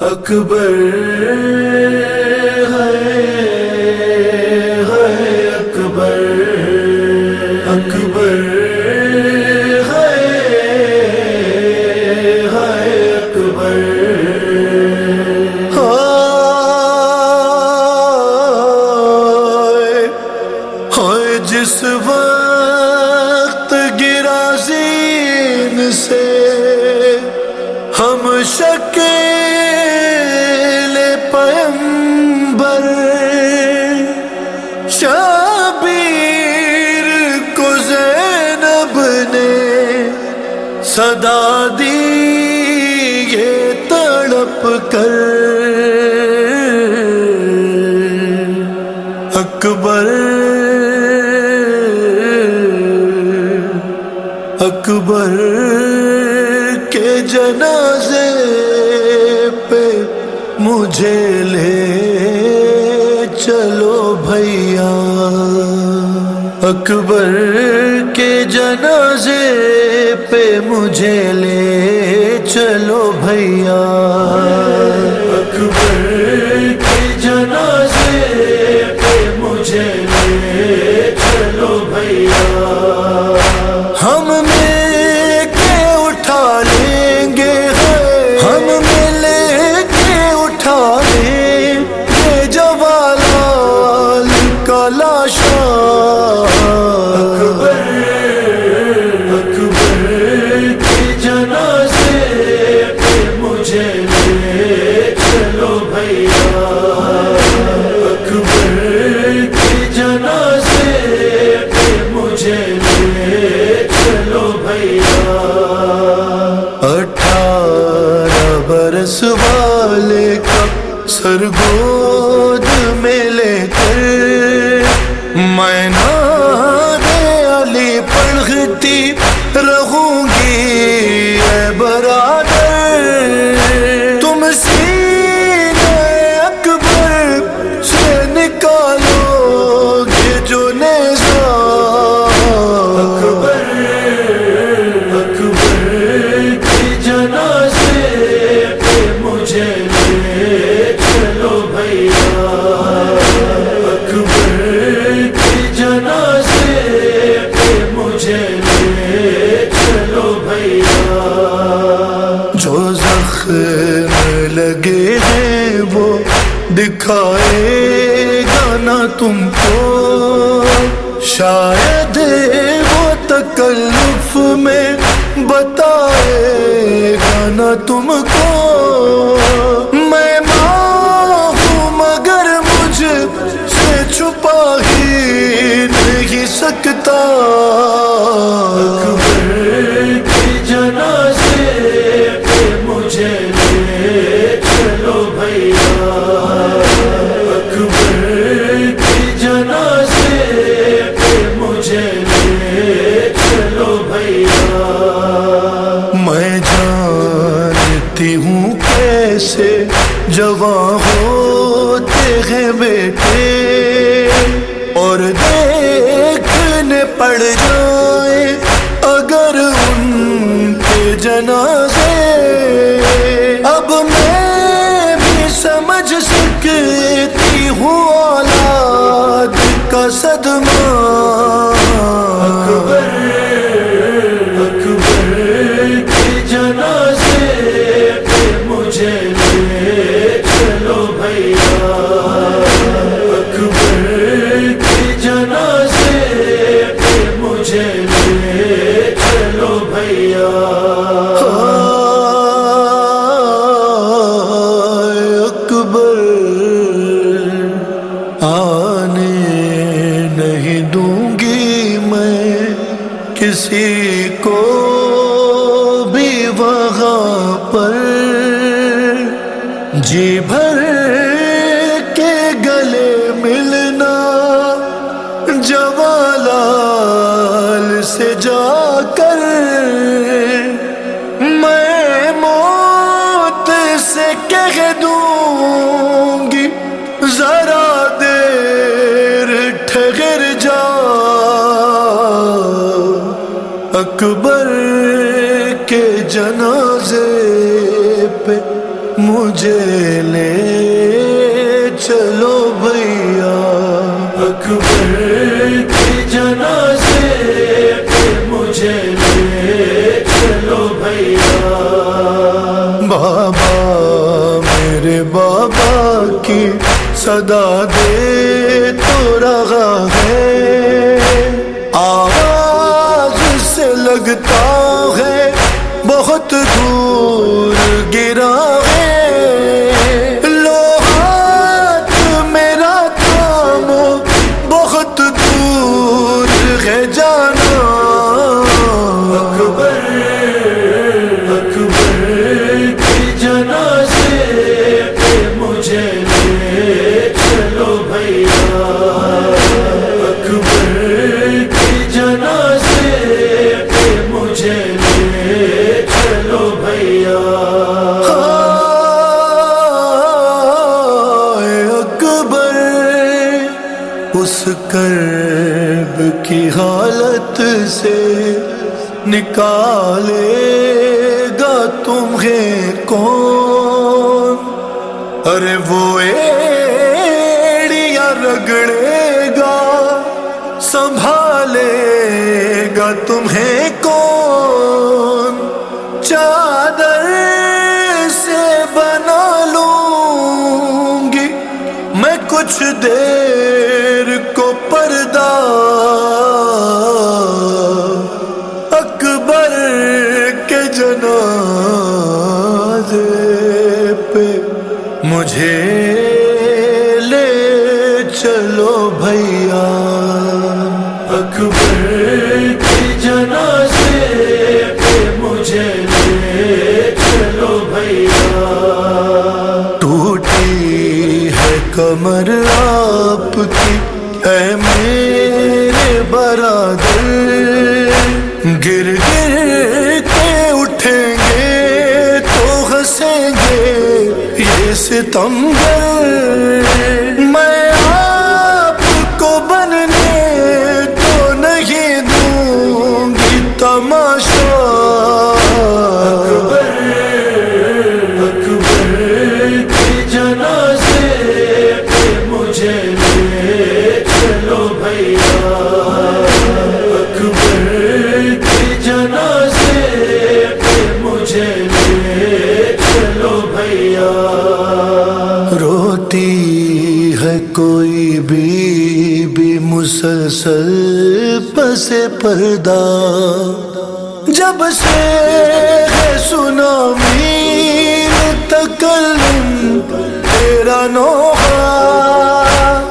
اکبر ہے اکبر اکبر ہے اکبر۔ ہائے جس وقت گرا زین سے ہم شکے صدا دی یہ تڑپ کر۔ اکبر اکبر کے جنازے پہ مجھے لے چلو بھیا۔ اکبر پہ مجھے لے چلو بھیا۔ اکبر کے جنازے پہ مجھے میں دکھائے گا نا تم کو۔ شاید وہ تکلف میں بتائے گا نا تم کو۔ میں ماں ہوں مگر مجھ سے چھپا ہی نہیں سکتا۔ جانتی ہوں کیسے جوان ہوتے ہیں بیٹے اور دیکھنے پڑ جائیں اگر ان کے جنازے اب میں بھی سمجھ سکتی ہوں اولاد کا صدمہ چلو بھیا اکبر کے جنازے پہ مجھے لے چلو بھیا اکبر دیر جا اکبر کے جنازے پہ مجھے لے چلو بھیا۔ اکبر کے جنازے پہ مجھے لے چلو بھیا۔ بابا میرے بابا کی صدا دے لگتا ہے بہت دور گرا ہے۔ لوہات میرا کام بہت دور ہے جانا۔ اکبر۔ سے نکالے گا تمہیں کون؟ ارے وہ ایڑیاں رگڑے گا سنبھالے گا تمہیں کون؟ چادر سے بنا لوں گی میں کچھ دیر مجھے لے چلو بھیا۔ اکبر کے جنازے پہ مجھے لے چلو بھیا۔ ٹوٹی ہے کمر آپ کی۔ اے میرے برادر گر گر کے اٹھیں یہ ستمگر سر پس پردہ۔ جب سے ہے سنا تکلم تیرا نوحہ۔